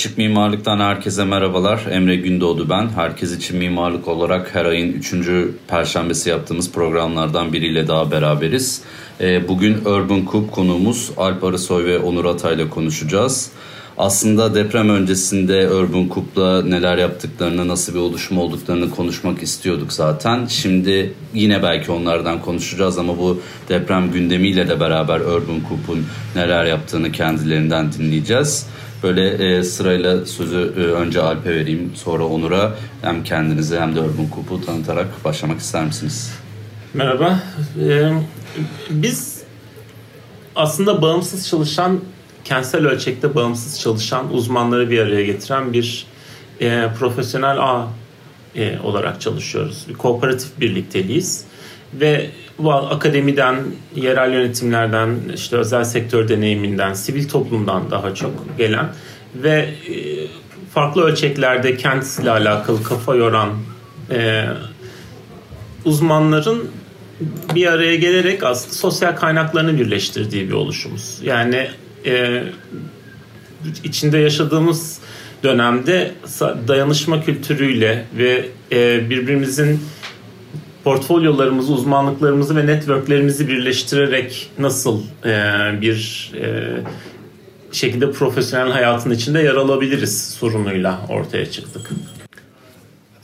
Açık Mimarlık'tan herkese merhabalar. Emre Gündoğdu ben. Herkes için mimarlık olarak her ayın 3. perşembesi yaptığımız programlardan biriyle daha beraberiz. Ee, bugün Urban Coop konuğumuz Alp Arısoy ve Onur Atay ile konuşacağız. Aslında deprem öncesinde Urban Coop'la neler yaptıklarını, nasıl bir oluşum olduklarını konuşmak istiyorduk zaten. Şimdi yine belki onlardan konuşacağız ama bu deprem gündemiyle de beraber Urban Coop'un neler yaptığını kendilerinden dinleyeceğiz. Böyle e, sırayla sözü e, önce Alp'e vereyim sonra Onur'a hem kendinizi hem de Urban Coop'u tanıtarak başlamak ister misiniz? Merhaba. Ee, biz aslında bağımsız çalışan, kentsel ölçekte bağımsız çalışan uzmanları bir araya getiren bir e, profesyonel ağ e, olarak çalışıyoruz. Bir kooperatif birlikteliyiz. Ve bu akademiden, yerel yönetimlerden, işte özel sektör deneyiminden, sivil toplumdan daha çok gelen ve e, farklı ölçeklerde kentsiyle alakalı kafa yoran e, uzmanların bir araya gelerek aslında sosyal kaynaklarını birleştirdiği bir oluşumuz. Yani e, içinde yaşadığımız dönemde dayanışma kültürüyle ve e, birbirimizin portfolyolarımızı, uzmanlıklarımızı ve networklerimizi birleştirerek nasıl e, bir e, şekilde profesyonel hayatın içinde yer alabiliriz sorunuyla ortaya çıktık.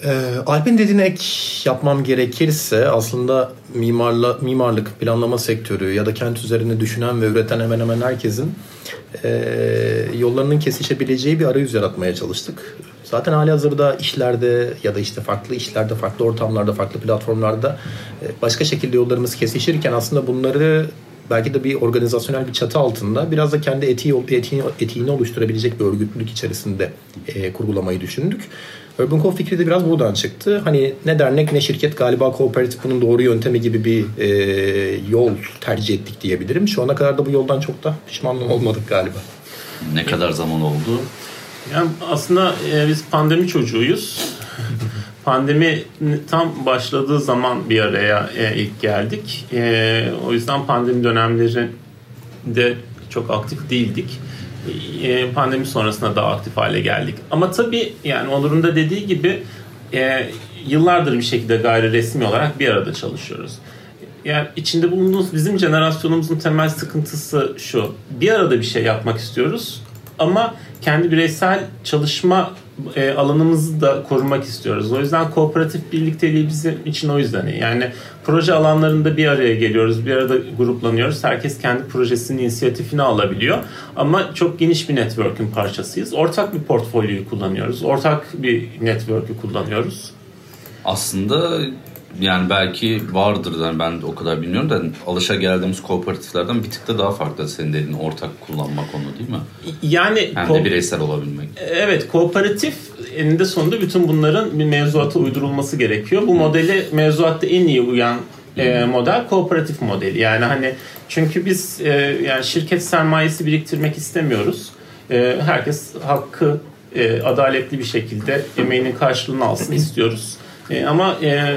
E, Alp'in dediğine ek yapmam gerekirse aslında mimarla, mimarlık, planlama sektörü ya da kent üzerine düşünen ve üreten hemen hemen herkesin e, yollarının kesişebileceği bir arayüz yaratmaya çalıştık. Zaten hali hazırda işlerde ya da işte farklı işlerde, farklı ortamlarda, farklı platformlarda e, başka şekilde yollarımız kesişirken aslında bunları belki de bir organizasyonel bir çatı altında biraz da kendi etiği, etiğini, etiğini oluşturabilecek bir örgütlülük içerisinde e, kurgulamayı düşündük. Urban Co fikri de biraz buradan çıktı. Hani ne dernek ne şirket galiba kooperatif bunun doğru yöntemi gibi bir e, yol tercih ettik diyebilirim. Şu ana kadar da bu yoldan çok da pişman olmadık galiba. Ne kadar zaman oldu? Yani aslında e, biz pandemi çocuğuyuz. pandemi tam başladığı zaman bir araya e, ilk geldik. E, o yüzden pandemi dönemlerinde çok aktif değildik. E, pandemi sonrasında daha aktif hale geldik. Ama tabii yani Onur'un da dediği gibi e, yıllardır bir şekilde gayri resmi olarak bir arada çalışıyoruz. Yani içinde bulunduğumuz bizim jenerasyonumuzun temel sıkıntısı şu. Bir arada bir şey yapmak istiyoruz ama kendi bireysel çalışma e, alanımızı da korumak istiyoruz. O yüzden kooperatif birlikteliği bizim için o yüzden iyi. Yani proje alanlarında bir araya geliyoruz, bir arada gruplanıyoruz. Herkes kendi projesinin inisiyatifini alabiliyor. Ama çok geniş bir network'ün parçasıyız. Ortak bir portfolyoyu kullanıyoruz. Ortak bir network'ü kullanıyoruz. Aslında yani belki vardır yani ben de o kadar bilmiyorum da alışa geldiğimiz kooperatiflerden bir tık da daha farklı senin dediğin ortak kullanma konu değil mi? Yani hem de bireysel olabilmek. Evet kooperatif eninde sonunda bütün bunların bir mevzuata uydurulması gerekiyor. Bu modeli mevzuatta en iyi uyan e, model kooperatif modeli. Yani hani çünkü biz e, yani şirket sermayesi biriktirmek istemiyoruz. E, herkes hakkı e, adaletli bir şekilde emeğinin karşılığını alsın istiyoruz. E, ama e,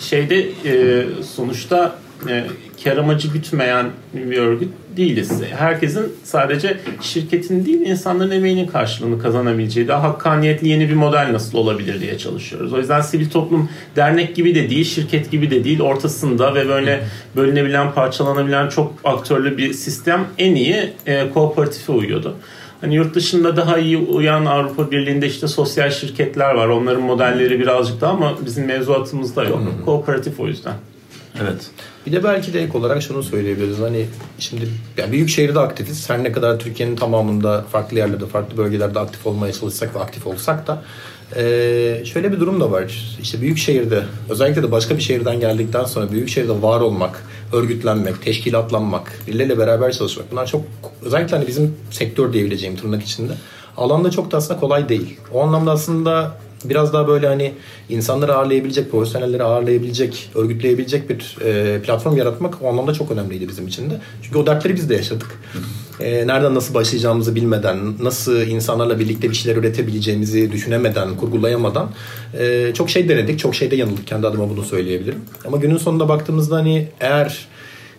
şeyde e, sonuçta e, kar amacı gütmeyen bir örgüt değiliz. Herkesin sadece şirketin değil insanların emeğinin karşılığını kazanabileceği daha hakkaniyetli yeni bir model nasıl olabilir diye çalışıyoruz. O yüzden sivil toplum dernek gibi de değil, şirket gibi de değil, ortasında ve böyle bölünebilen, parçalanabilen çok aktörlü bir sistem en iyi e, kooperatife uyuyordu. Hani yurt dışında daha iyi uyan Avrupa Birliği'nde işte sosyal şirketler var. Onların modelleri birazcık daha ama bizim mevzuatımızda yok. Hı-hı. Kooperatif o yüzden. Evet. Bir de belki de ek olarak şunu söyleyebiliriz. Hani şimdi yani büyük şehirde aktifiz. Her ne kadar Türkiye'nin tamamında farklı yerlerde, farklı bölgelerde aktif olmaya çalışsak ve aktif olsak da ee, şöyle bir durum da var. İşte büyük şehirde özellikle de başka bir şehirden geldikten sonra büyük şehirde var olmak örgütlenmek, teşkilatlanmak, birileriyle beraber çalışmak. Bunlar çok özellikle hani bizim sektör diyebileceğim tırnak içinde. Alanda çok da aslında kolay değil. O anlamda aslında biraz daha böyle hani insanları ağırlayabilecek, profesyonelleri ağırlayabilecek, örgütleyebilecek bir e, platform yaratmak o anlamda çok önemliydi bizim için de. Çünkü o dertleri biz de yaşadık. E, nereden nasıl başlayacağımızı bilmeden, nasıl insanlarla birlikte bir şeyler üretebileceğimizi düşünemeden, kurgulayamadan e, çok şey denedik, çok şeyde yanıldık. Kendi adıma bunu söyleyebilirim. Ama günün sonunda baktığımızda hani eğer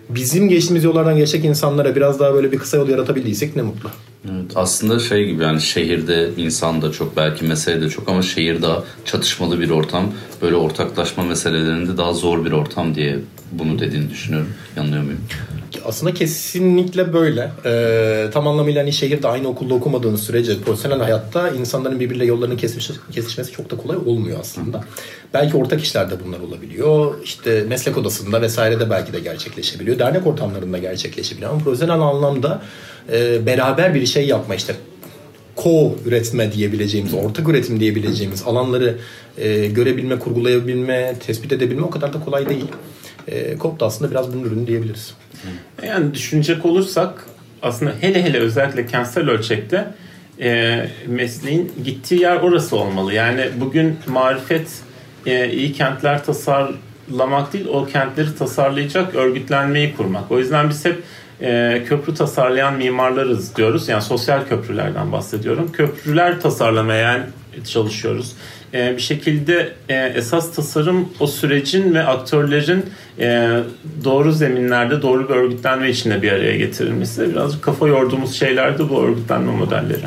bizim geçtiğimiz yollardan geçecek insanlara biraz daha böyle bir kısa yol yaratabildiysek ne mutlu. Evet, aslında şey gibi yani şehirde insan da çok belki mesele de çok ama şehir daha çatışmalı bir ortam. Böyle ortaklaşma meselelerinde daha zor bir ortam diye bunu dediğini düşünüyorum. Yanılıyor muyum? Aslında kesinlikle böyle. Ee, tam anlamıyla hani şehirde aynı okulda okumadığın sürece profesyonel hayatta insanların birbiriyle yollarının kesişmesi, kesişmesi çok da kolay olmuyor aslında. Belki ortak işlerde bunlar olabiliyor. İşte meslek odasında vesairede belki de gerçekleşebiliyor. Dernek ortamlarında gerçekleşebiliyor. Ama profesyonel anlamda e, beraber bir şey yapma işte co üretme diyebileceğimiz, ortak üretim diyebileceğimiz alanları e, görebilme, kurgulayabilme, tespit edebilme o kadar da kolay değil. E, COP da aslında biraz bunun ürünü diyebiliriz. Yani düşünecek olursak aslında hele hele özellikle kentsel ölçekte e, mesleğin gittiği yer orası olmalı. Yani bugün marifet e, iyi kentler tasarlamak değil, o kentleri tasarlayacak örgütlenmeyi kurmak. O yüzden biz hep e, köprü tasarlayan mimarlarız diyoruz. Yani sosyal köprülerden bahsediyorum. Köprüler tasarlamaya yani çalışıyoruz. E, bir şekilde e, esas tasarım o sürecin ve aktörlerin e, doğru zeminlerde doğru bir örgütlenme içinde bir araya getirilmesi. Birazcık kafa yorduğumuz şeylerdi bu örgütlenme modelleri.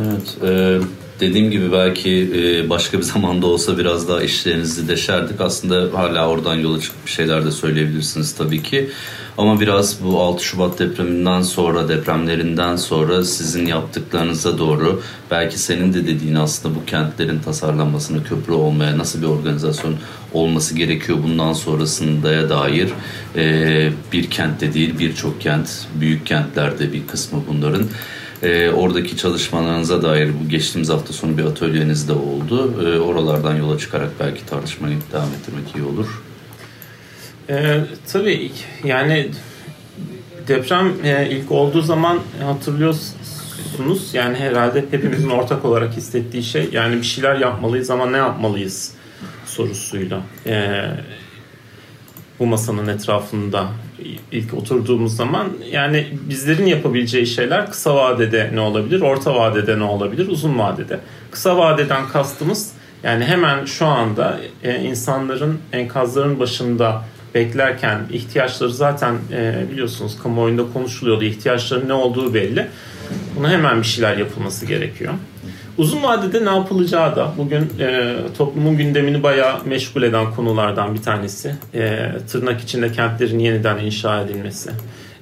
Evet. E, dediğim gibi belki e, başka bir zamanda olsa biraz daha işlerinizi deşerdik. Aslında hala oradan yola çıkıp bir şeyler de söyleyebilirsiniz tabii ki. Ama biraz bu 6 Şubat depreminden sonra, depremlerinden sonra sizin yaptıklarınıza doğru belki senin de dediğin aslında bu kentlerin tasarlanmasını köprü olmaya nasıl bir organizasyon olması gerekiyor bundan sonrasındaya dair e, bir kentte değil birçok kent, büyük kentlerde bir kısmı bunların e, oradaki çalışmalarınıza dair bu geçtiğimiz hafta sonu bir atölyeniz de oldu. E, oralardan yola çıkarak belki tartışmayı devam ettirmek iyi olur. E, tabii yani deprem e, ilk olduğu zaman hatırlıyorsunuz yani herhalde hepimizin ortak olarak hissettiği şey yani bir şeyler yapmalıyız ama ne yapmalıyız sorusuyla e, bu masanın etrafında ilk oturduğumuz zaman yani bizlerin yapabileceği şeyler kısa vadede ne olabilir, orta vadede ne olabilir, uzun vadede. Kısa vadeden kastımız yani hemen şu anda e, insanların enkazların başında beklerken ihtiyaçları zaten e, biliyorsunuz kamuoyunda konuşuluyordu. ihtiyaçların ne olduğu belli. Buna hemen bir şeyler yapılması gerekiyor. Uzun vadede ne yapılacağı da bugün e, toplumun gündemini bayağı meşgul eden konulardan bir tanesi. E, tırnak içinde kentlerin yeniden inşa edilmesi.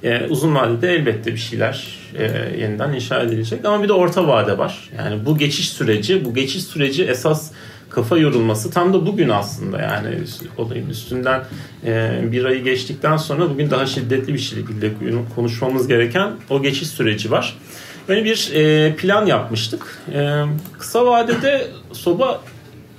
E, uzun vadede elbette bir şeyler e, yeniden inşa edilecek ama bir de orta vade var. Yani bu geçiş süreci, bu geçiş süreci esas kafa yorulması tam da bugün aslında yani olayın üstünden e, bir ayı geçtikten sonra bugün daha şiddetli bir şekilde konuşmamız gereken o geçiş süreci var. Böyle bir e, plan yapmıştık. E, kısa vadede soba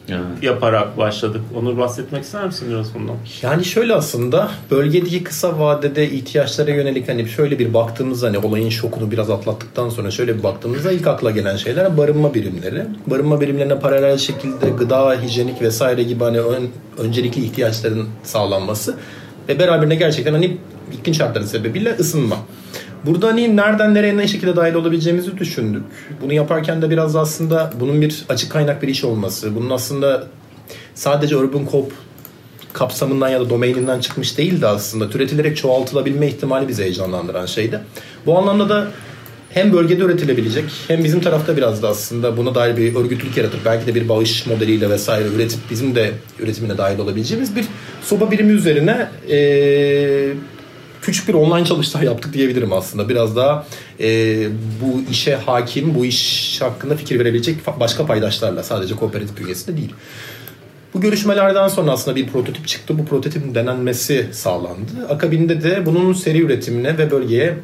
yani. yaparak başladık. Onur bahsetmek ister misin biraz bundan? Yani şöyle aslında bölgedeki kısa vadede ihtiyaçlara yönelik hani şöyle bir baktığımızda hani olayın şokunu biraz atlattıktan sonra şöyle bir baktığımızda ilk akla gelen şeyler barınma birimleri. Barınma birimlerine paralel şekilde gıda, hijyenik vesaire gibi hani ön, öncelikli ihtiyaçların sağlanması ve beraberinde gerçekten hani iklim şartları sebebiyle ısınma. Burada hani nereden nereye ne şekilde dahil olabileceğimizi düşündük. Bunu yaparken de biraz aslında bunun bir açık kaynak bir iş olması, bunun aslında sadece Urban Coop kapsamından ya da domaininden çıkmış değil de aslında türetilerek çoğaltılabilme ihtimali bizi heyecanlandıran şeydi. Bu anlamda da hem bölgede üretilebilecek hem bizim tarafta biraz da aslında buna dair bir örgütlülük yaratıp belki de bir bağış modeliyle vesaire üretip bizim de üretimine dahil olabileceğimiz bir soba birimi üzerine ee, küçük bir online çalıştay yaptık diyebilirim aslında. Biraz daha e, bu işe hakim, bu iş hakkında fikir verebilecek başka paydaşlarla sadece kooperatif bünyesinde değil. Bu görüşmelerden sonra aslında bir prototip çıktı. Bu prototipin denenmesi sağlandı. Akabinde de bunun seri üretimine ve bölgeye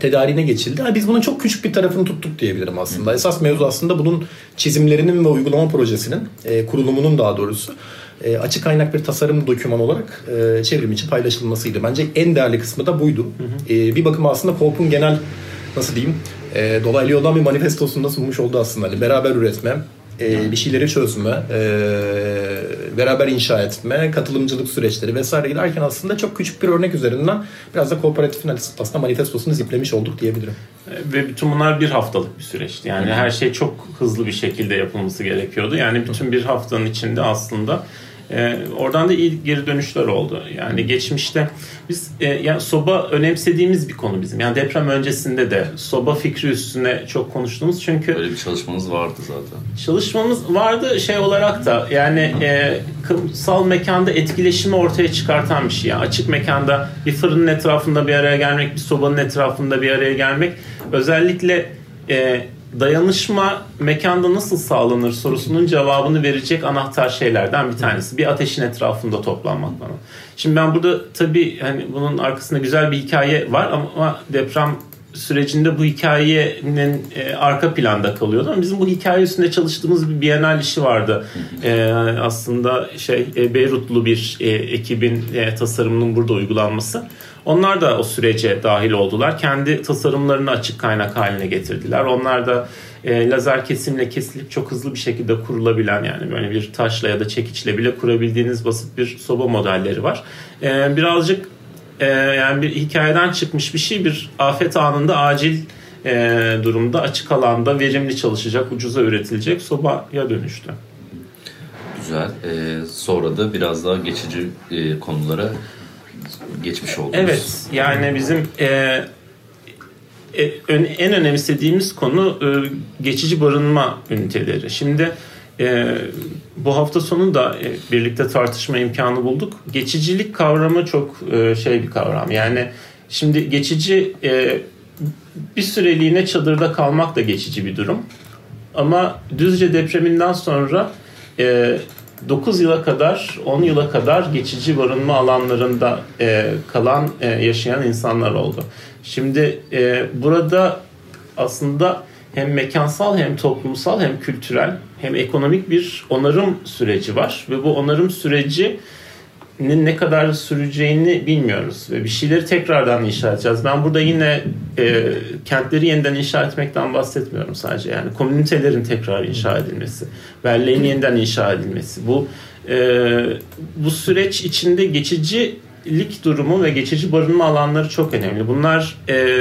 tedariğine geçildi. Yani biz bunun çok küçük bir tarafını tuttuk diyebilirim aslında. Esas mevzu aslında bunun çizimlerinin ve uygulama projesinin, e, kurulumunun daha doğrusu e, açık kaynak bir tasarım doküman olarak e, çevrim için paylaşılmasıydı. Bence en değerli kısmı da buydu. Hı hı. E, bir bakıma aslında Coop'un genel nasıl diyeyim e, dolaylı yoldan bir manifestosunda sunmuş oldu aslında. Hani beraber üretme, e, bir şeyleri çözme, e, beraber inşa etme, katılımcılık süreçleri vesaire giderken aslında çok küçük bir örnek üzerinden biraz da kooperatifin aslında manifestosunu ziplemiş olduk diyebilirim. Ve bütün bunlar bir haftalık bir süreçti. Yani her şey çok hızlı bir şekilde yapılması gerekiyordu. Yani bütün bir haftanın içinde aslında e, oradan da iyi geri dönüşler oldu. Yani geçmişte biz e, yani soba önemsediğimiz bir konu bizim. Yani deprem öncesinde de soba fikri üstüne çok konuştuğumuz çünkü böyle bir çalışmanız vardı zaten. Çalışmamız vardı şey olarak da yani e, kımsal mekanda etkileşimi ortaya çıkartan bir şey. Yani açık mekanda bir fırının etrafında bir araya gelmek, bir sobanın etrafında bir araya gelmek özellikle e, dayanışma mekanda nasıl sağlanır sorusunun cevabını verecek anahtar şeylerden bir tanesi. Bir ateşin etrafında toplanmak bana. Şimdi ben burada tabii hani bunun arkasında güzel bir hikaye var ama deprem sürecinde bu hikayenin e, arka planda kalıyordu. Ama bizim bu hikaye üstünde çalıştığımız bir Bienal işi vardı. E, aslında şey e, Beyrutlu bir e, ekibin e, tasarımının burada uygulanması. Onlar da o sürece dahil oldular. Kendi tasarımlarını açık kaynak haline getirdiler. Onlar da e, lazer kesimle kesilip çok hızlı bir şekilde kurulabilen yani böyle bir taşla ya da çekiçle bile kurabildiğiniz basit bir soba modelleri var. E, birazcık e, yani bir hikayeden çıkmış bir şey bir afet anında acil e, durumda açık alanda verimli çalışacak, ucuza üretilecek sobaya dönüştü. Güzel. Ee, sonra da biraz daha geçici e, konulara geçmiş oldunuz. Evet. Yani bizim e, e, en önemsediğimiz konu e, geçici barınma üniteleri. Şimdi e, bu hafta sonu da e, birlikte tartışma imkanı bulduk. Geçicilik kavramı çok e, şey bir kavram. Yani şimdi geçici e, bir süreliğine çadırda kalmak da geçici bir durum. Ama Düzce depreminden sonra e, 9 yıla kadar, 10 yıla kadar geçici barınma alanlarında e, kalan, e, yaşayan insanlar oldu. Şimdi e, burada aslında hem mekansal hem toplumsal hem kültürel hem ekonomik bir onarım süreci var ve bu onarım süreci ne kadar süreceğini bilmiyoruz ve bir şeyleri tekrardan inşa edeceğiz. Ben burada yine e, kentleri yeniden inşa etmekten bahsetmiyorum sadece. Yani komünitelerin tekrar inşa edilmesi, belleğin yeniden inşa edilmesi. Bu e, bu süreç içinde geçicilik durumu ve geçici barınma alanları çok önemli. Bunlar e,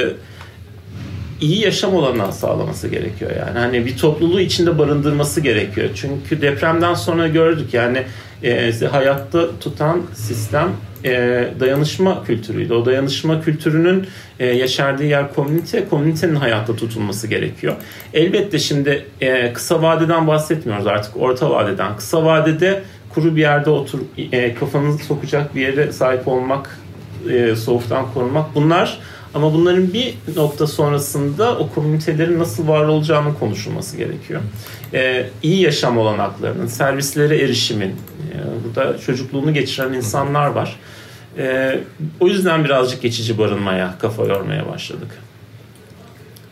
iyi yaşam olanağı sağlaması gerekiyor yani. Hani bir topluluğu içinde barındırması gerekiyor. Çünkü depremden sonra gördük yani e, hayatta tutan sistem e, dayanışma kültürüydü. O dayanışma kültürünün e, yaşardığı yer komünite, komünitenin hayatta tutulması gerekiyor. Elbette şimdi e, kısa vadeden bahsetmiyoruz artık orta vadeden. Kısa vadede kuru bir yerde otur, e, kafanızı sokacak bir yere sahip olmak, e, soğuktan korunmak bunlar ama bunların bir nokta sonrasında o komünitelerin nasıl var olacağının konuşulması gerekiyor. Ee, iyi yaşam olanaklarının, servislere erişimin, e, burada çocukluğunu geçiren insanlar var. Ee, o yüzden birazcık geçici barınmaya, kafa yormaya başladık.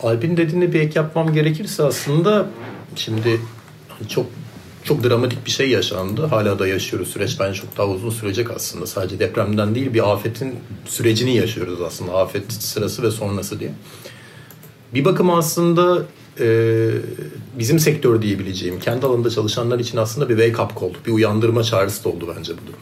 Alp'in dediğine bir ek yapmam gerekirse aslında şimdi çok çok dramatik bir şey yaşandı. Hala da yaşıyoruz. Süreç bence çok daha uzun sürecek aslında. Sadece depremden değil bir afetin sürecini yaşıyoruz aslında. Afet sırası ve sonrası diye. Bir bakım aslında e, bizim sektör diyebileceğim, kendi alanında çalışanlar için aslında bir wake up call, bir uyandırma çağrısı da oldu bence bu durum.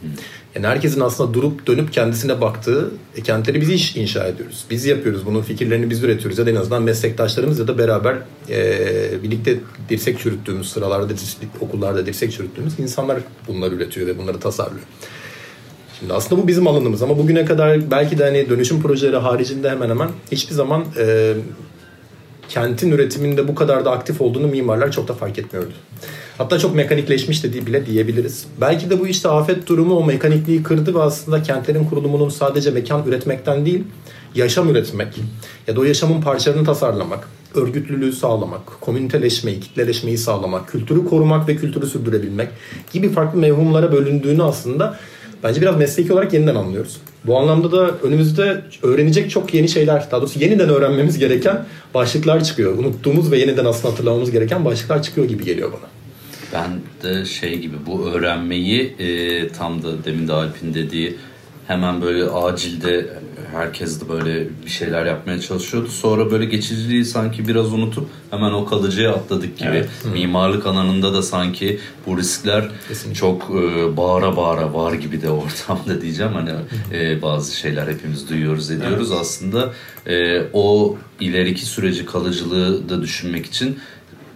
Yani herkesin aslında durup dönüp kendisine baktığı, e, kentleri biz iş inşa ediyoruz. Biz yapıyoruz, bunun fikirlerini biz üretiyoruz ya da en azından meslektaşlarımız ya da beraber e, birlikte dirsek çürüttüğümüz sıralarda, okullarda dirsek çürüttüğümüz insanlar bunları üretiyor ve bunları tasarlıyor. Şimdi aslında bu bizim alanımız ama bugüne kadar belki de hani dönüşüm projeleri haricinde hemen hemen hiçbir zaman e, kentin üretiminde bu kadar da aktif olduğunu mimarlar çok da fark etmiyordu. Hatta çok mekanikleşmiş de bile diyebiliriz. Belki de bu işte afet durumu o mekanikliği kırdı ve aslında kentlerin kurulumunun sadece mekan üretmekten değil, yaşam üretmek ya da o yaşamın parçalarını tasarlamak, örgütlülüğü sağlamak, komüniteleşmeyi, kitleleşmeyi sağlamak, kültürü korumak ve kültürü sürdürebilmek gibi farklı mevhumlara bölündüğünü aslında bence biraz mesleki olarak yeniden anlıyoruz. Bu anlamda da önümüzde öğrenecek çok yeni şeyler, daha doğrusu yeniden öğrenmemiz gereken başlıklar çıkıyor. Unuttuğumuz ve yeniden aslında hatırlamamız gereken başlıklar çıkıyor gibi geliyor bana. Ben de şey gibi bu öğrenmeyi e, tam da demin de Alp'in dediği hemen böyle acilde herkes de böyle bir şeyler yapmaya çalışıyordu. Sonra böyle geçiciliği sanki biraz unutup hemen o kalıcıya atladık gibi. Evet. Mimarlık alanında da sanki bu riskler Kesinlikle. çok e, bağıra bağıra var gibi de ortamda diyeceğim. Hani e, bazı şeyler hepimiz duyuyoruz ediyoruz. Aslında e, o ileriki süreci kalıcılığı da düşünmek için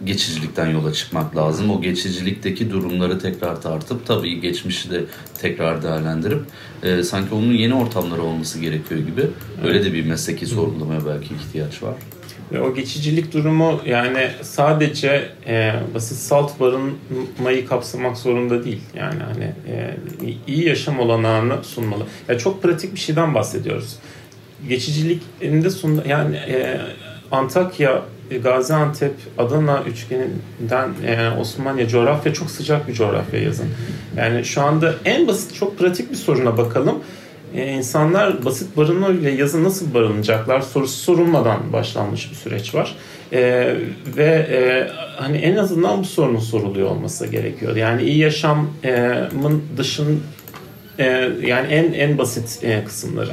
geçicilikten yola çıkmak lazım. O geçicilikteki durumları tekrar tartıp tabii geçmişi de tekrar değerlendirip e, sanki onun yeni ortamları olması gerekiyor gibi. Öyle de bir mesleki sorgulamaya belki ihtiyaç var. Ve o geçicilik durumu yani sadece e, basit salt barınmayı kapsamak zorunda değil. Yani hani e, iyi yaşam olanağını sunmalı. Ya çok pratik bir şeyden bahsediyoruz. Geçicilikinde sun yani e, Antakya, Gaziantep, Adana üçgeninden e, Osmaniye coğrafya çok sıcak bir coğrafya yazın. Yani şu anda en basit çok pratik bir soruna bakalım. Ee, insanlar basit barınma ile yazın nasıl barınacaklar sorusu sorulmadan başlanmış bir süreç var. Ee, ve e, hani en azından bu sorunun soruluyor olması gerekiyor. Yani iyi yaşamın dışın e, yani en en basit e, kısımları.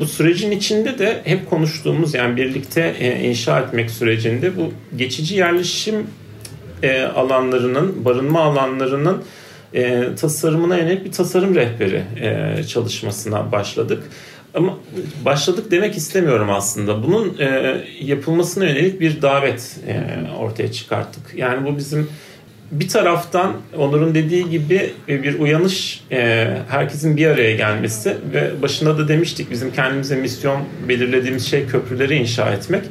Bu sürecin içinde de hep konuştuğumuz yani birlikte e, inşa etmek sürecinde bu geçici yerleşim e, alanlarının, barınma alanlarının e, tasarımına yönelik bir tasarım rehberi e, çalışmasına başladık. Ama başladık demek istemiyorum aslında. Bunun e, yapılmasına yönelik bir davet ortaya çıkarttık. Yani bu bizim bir taraftan Onur'un dediği gibi e, bir uyanış, e, herkesin bir araya gelmesi ve başında da demiştik bizim kendimize misyon belirlediğimiz şey köprüleri inşa etmek.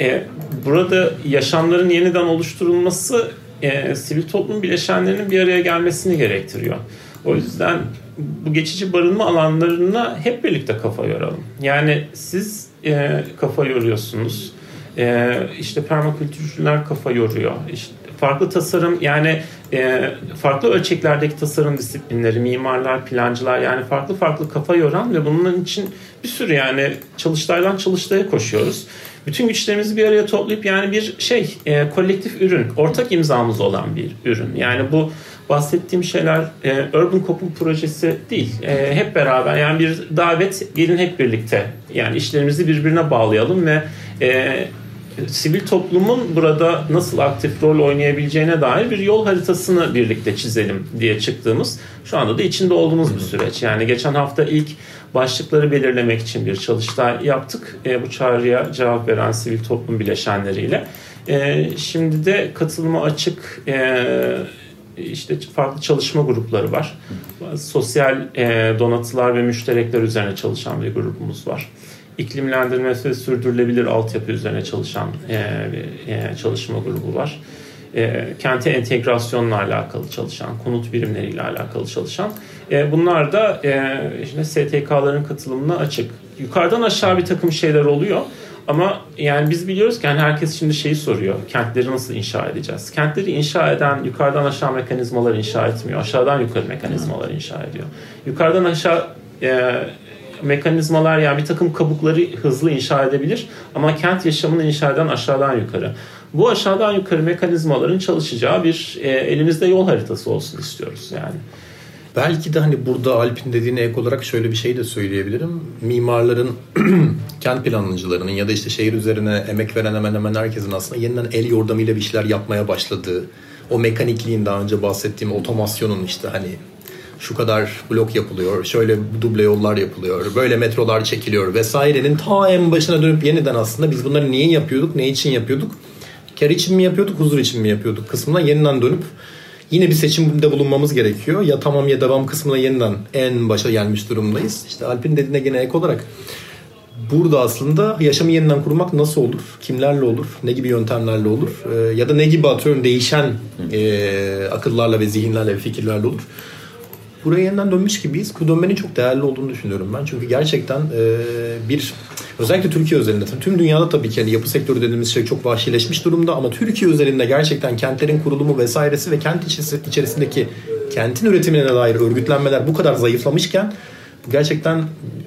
E, burada yaşamların yeniden oluşturulması sivil toplum bileşenlerinin bir araya gelmesini gerektiriyor. O yüzden bu geçici barınma alanlarına hep birlikte kafa yoralım. Yani siz kafa yoruyorsunuz. E, işte permakültürcüler kafa yoruyor. İşte farklı tasarım yani e, farklı ölçeklerdeki tasarım disiplinleri, mimarlar, plancılar yani farklı farklı kafa yoran ve bunun için bir sürü yani çalıştaydan çalıştaya koşuyoruz. Bütün güçlerimizi bir araya toplayıp yani bir şey e, kolektif ürün, ortak imzamız olan bir ürün. Yani bu bahsettiğim şeyler e, Urban Coping projesi değil. E, hep beraber yani bir davet gelin hep birlikte yani işlerimizi birbirine bağlayalım ve e, sivil toplumun burada nasıl aktif rol oynayabileceğine dair bir yol haritasını birlikte çizelim diye çıktığımız şu anda da içinde olduğumuz bir süreç. Yani geçen hafta ilk başlıkları belirlemek için bir çalıştay yaptık. E, bu çağrıya cevap veren sivil toplum bileşenleriyle. E, şimdi de katılıma açık e, işte farklı çalışma grupları var. Sosyal e, donatılar ve müşterekler üzerine çalışan bir grubumuz var iklimlendirme ve sürdürülebilir altyapı üzerine çalışan e, e, çalışma grubu var. E, kente entegrasyonla alakalı çalışan, konut birimleriyle alakalı çalışan. E, bunlar da işte STK'ların katılımına açık. Yukarıdan aşağı bir takım şeyler oluyor. Ama yani biz biliyoruz ki yani herkes şimdi şeyi soruyor. Kentleri nasıl inşa edeceğiz? Kentleri inşa eden yukarıdan aşağı mekanizmalar inşa etmiyor. Aşağıdan yukarı mekanizmalar inşa ediyor. Yukarıdan aşağı mekanizmalar yani bir takım kabukları hızlı inşa edebilir ama kent yaşamını inşa eden aşağıdan yukarı. Bu aşağıdan yukarı mekanizmaların çalışacağı bir e, elimizde yol haritası olsun istiyoruz yani. Belki de hani burada Alp'in dediğine ek olarak şöyle bir şey de söyleyebilirim. Mimarların, kent planlayıcılarının ya da işte şehir üzerine emek veren hemen hemen herkesin aslında yeniden el yordamıyla bir şeyler yapmaya başladığı, o mekanikliğin daha önce bahsettiğim otomasyonun işte hani şu kadar blok yapılıyor, şöyle duble yollar yapılıyor, böyle metrolar çekiliyor vesairenin ta en başına dönüp yeniden aslında biz bunları niye yapıyorduk, ne için yapıyorduk, kar için mi yapıyorduk, huzur için mi yapıyorduk kısmına yeniden dönüp yine bir seçimde bulunmamız gerekiyor. Ya tamam ya devam kısmına yeniden en başa gelmiş durumdayız. İşte Alp'in dediğine gene ek olarak burada aslında yaşamı yeniden kurmak nasıl olur? Kimlerle olur? Ne gibi yöntemlerle olur? Ee, ya da ne gibi atıyorum değişen e, akıllarla ve zihinlerle ve fikirlerle olur? Buraya yeniden dönmüş gibiyiz. Dönmenin çok değerli olduğunu düşünüyorum ben. Çünkü gerçekten e, bir özellikle Türkiye özelinde tüm dünyada tabii ki yani yapı sektörü dediğimiz şey çok vahşileşmiş durumda ama Türkiye özelinde gerçekten kentlerin kurulumu vesairesi ve kent içerisindeki kentin üretimine dair örgütlenmeler bu kadar zayıflamışken bu gerçekten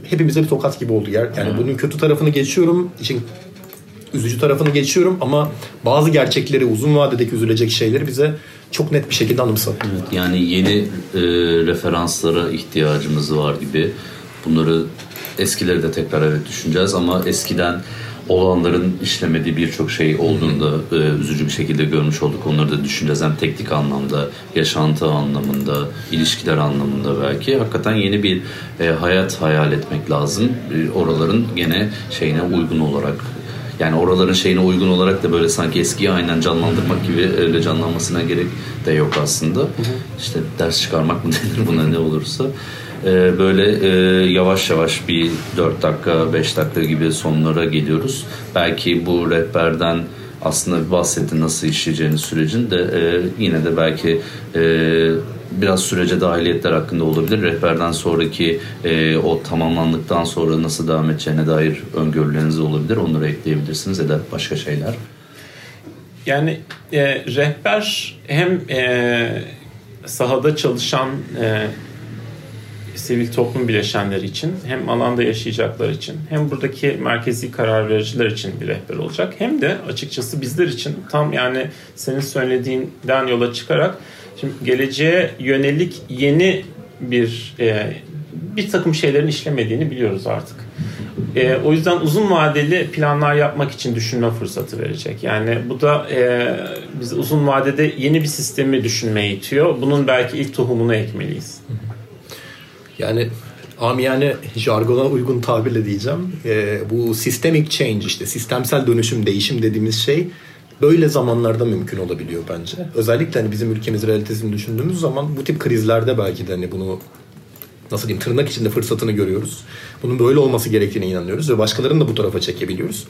hepimize bir tokat gibi oldu. Yani bunun kötü tarafını geçiyorum. İşin üzücü tarafını geçiyorum ama bazı gerçekleri uzun vadedeki üzülecek şeyleri bize çok net bir şekilde anımsatıyor. Evet, yani yeni e, referanslara ihtiyacımız var gibi. Bunları eskileri de tekrar evet düşüneceğiz ama eskiden olanların işlemediği birçok şey olduğunda e, üzücü bir şekilde görmüş olduk. Onları da düşüneceğiz hem teknik anlamda, yaşantı anlamında, ilişkiler anlamında belki. Hakikaten yeni bir e, hayat hayal etmek lazım. E, oraların gene şeyine uygun olarak yani oraların şeyine uygun olarak da böyle sanki eskiyi aynen canlandırmak gibi öyle canlanmasına gerek de yok aslında. İşte ders çıkarmak mı denir buna ne olursa. Ee, böyle e, yavaş yavaş bir 4 dakika 5 dakika gibi sonlara geliyoruz. Belki bu rehberden aslında bahsetti nasıl işleyeceğini sürecin de e, yine de belki e, biraz sürece dahiliyetler hakkında olabilir. Rehberden sonraki e, o tamamlandıktan sonra nasıl devam edeceğine dair öngörüleriniz olabilir. Onları ekleyebilirsiniz ya da başka şeyler. Yani e, rehber hem e, sahada çalışan e, sivil toplum bileşenleri için hem alanda yaşayacaklar için hem buradaki merkezi karar vericiler için bir rehber olacak. Hem de açıkçası bizler için tam yani senin söylediğinden yola çıkarak şimdi geleceğe yönelik yeni bir e, bir takım şeylerin işlemediğini biliyoruz artık. E, o yüzden uzun vadeli planlar yapmak için düşünme fırsatı verecek. Yani bu da e, bizi uzun vadede yeni bir sistemi düşünmeye itiyor. Bunun belki ilk tohumunu ekmeliyiz. Yani amiyane jargona uygun tabirle diyeceğim. E, bu systemic change işte sistemsel dönüşüm, değişim dediğimiz şey böyle zamanlarda mümkün olabiliyor bence. Özellikle hani bizim ülkemiz realitesini düşündüğümüz zaman bu tip krizlerde belki de hani bunu nasıl diyeyim tırnak içinde fırsatını görüyoruz. Bunun böyle olması gerektiğine inanıyoruz ve başkalarını da bu tarafa çekebiliyoruz.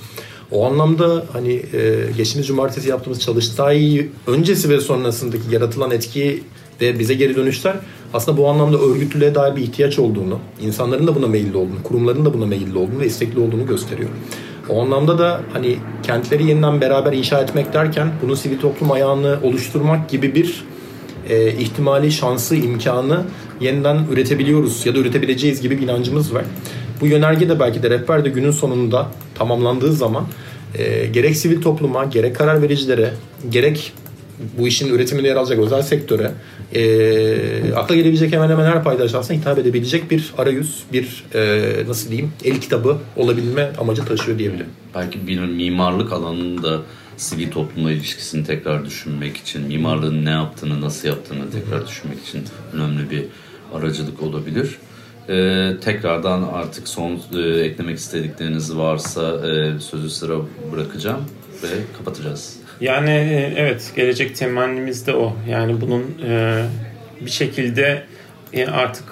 O anlamda hani e, geçtiğimiz cumartesi yaptığımız çalıştay öncesi ve sonrasındaki yaratılan etki ve bize geri dönüşler aslında bu anlamda örgütlülüğe dair bir ihtiyaç olduğunu, insanların da buna meyilli olduğunu, kurumların da buna meyilli olduğunu ve istekli olduğunu gösteriyor. O anlamda da hani kentleri yeniden beraber inşa etmek derken bunun sivil toplum ayağını oluşturmak gibi bir e, ihtimali, şansı, imkanı yeniden üretebiliyoruz ya da üretebileceğiz gibi bir inancımız var. Bu yönerge de belki de rehber de günün sonunda tamamlandığı zaman e, gerek sivil topluma, gerek karar vericilere, gerek bu işin üretiminde yer alacak özel sektöre e, akla gelebilecek hemen hemen her paydaş aslında hitap edebilecek bir arayüz, bir e, nasıl diyeyim el kitabı olabilme amacı taşıyor diyebilirim. Belki bir mimarlık alanında sivil toplumla ilişkisini tekrar düşünmek için, mimarlığın ne yaptığını, nasıl yaptığını tekrar düşünmek için önemli bir aracılık olabilir. Ee, tekrardan artık son e, eklemek istedikleriniz varsa e, sözü sıra bırakacağım ve kapatacağız. Yani e, evet gelecek temennimiz de o. Yani bunun e, bir şekilde e, artık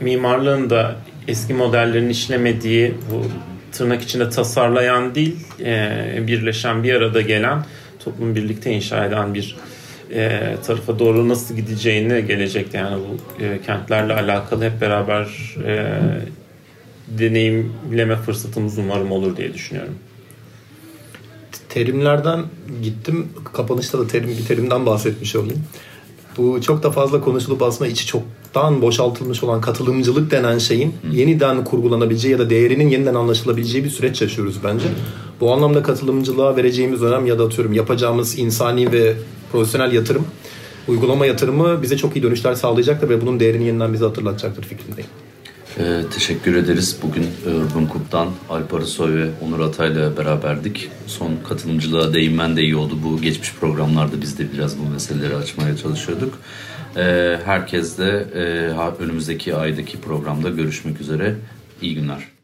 mimarlığın da eski modellerin işlemediği bu tırnak içinde tasarlayan değil e, birleşen bir arada gelen toplum birlikte inşa eden bir e, tarafa doğru nasıl gideceğini gelecekte yani bu e, kentlerle alakalı hep beraber e, deneyimleme fırsatımız umarım olur diye düşünüyorum terimlerden gittim. Kapanışta da terim terimden bahsetmiş olayım. Bu çok da fazla konuşulup aslında içi çoktan boşaltılmış olan katılımcılık denen şeyin yeniden kurgulanabileceği ya da değerinin yeniden anlaşılabileceği bir süreç yaşıyoruz bence. Bu anlamda katılımcılığa vereceğimiz önem ya da atıyorum yapacağımız insani ve profesyonel yatırım, uygulama yatırımı bize çok iyi dönüşler sağlayacaktır ve bunun değerini yeniden bize hatırlatacaktır fikrindeyim. Ee, teşekkür ederiz. Bugün e, Cook'tan Alp Arısoy ve Onur Atay'la beraberdik. Son katılımcılığa değinmen de iyi oldu. Bu geçmiş programlarda biz de biraz bu meseleleri açmaya çalışıyorduk. Ee, herkes de e, önümüzdeki aydaki programda görüşmek üzere. İyi günler.